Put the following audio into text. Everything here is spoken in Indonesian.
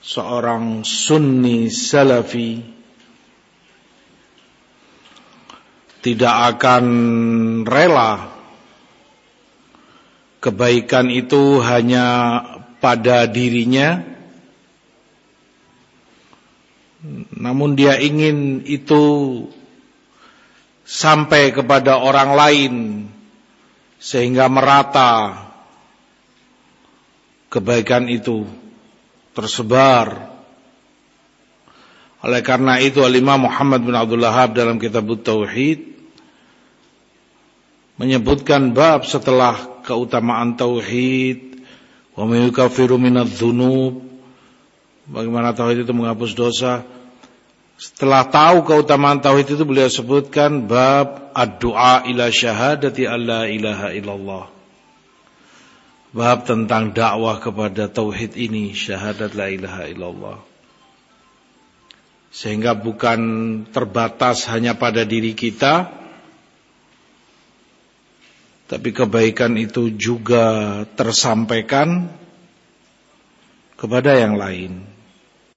seorang sunni salafi tidak akan rela kebaikan itu hanya pada dirinya. Namun dia ingin itu sampai kepada orang lain sehingga merata kebaikan itu tersebar. Oleh karena itu Al-Imam Muhammad bin Abdul Wahab dalam kitab Tauhid menyebutkan bab setelah keutamaan tauhid wa mayukaffiru minadz-dzunub bagaimana tauhid itu menghapus dosa? Setelah tahu keutamaan tauhid itu beliau sebutkan bab ad-du'a ila syahadati alla ilaha illallah bab tentang dakwah kepada tauhid ini syahadat la ilaha illallah. Sehingga bukan terbatas hanya pada diri kita tapi kebaikan itu juga tersampaikan kepada yang lain